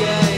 again.